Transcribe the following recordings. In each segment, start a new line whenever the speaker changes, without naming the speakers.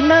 न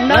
न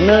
न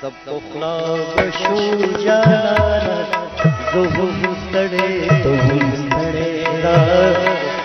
सबको ख्वाब शूर जाना जो हम सड़े तो हम सड़े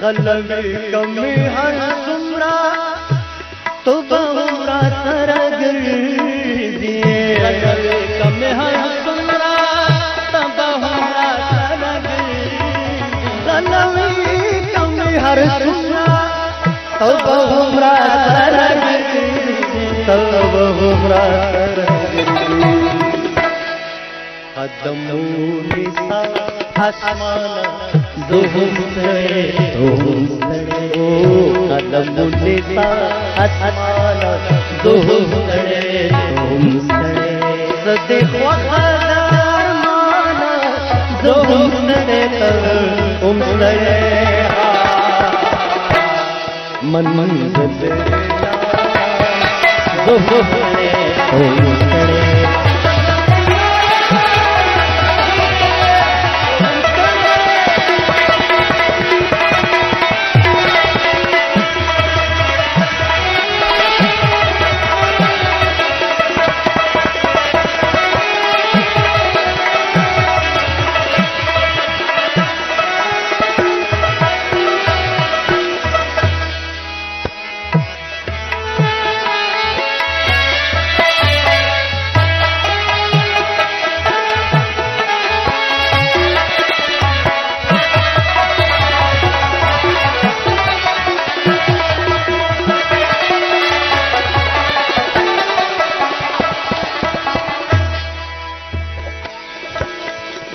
गलत कमी हर तुमरा तो बहुरा सरग दिए गलत कमी हर तुमरा तो बहुरा सरग गलत कमी हर तुमरा तो बहुरा सरग तो बहुरा सरग कदमों निसा आसमान ದುಹುಂದಳೆಯೋ ಕದಮುಂಡಿತ ಅಸಮಾನ ದುಹುಂದಳೆ ದುಹುಂದಳೆ ಸದೆ ಮಾನ ದುಹುಂದಳೆ ಉಂದಳೆ ಮನ್ ಮಂಗದ ದುಹುಂದಳೆ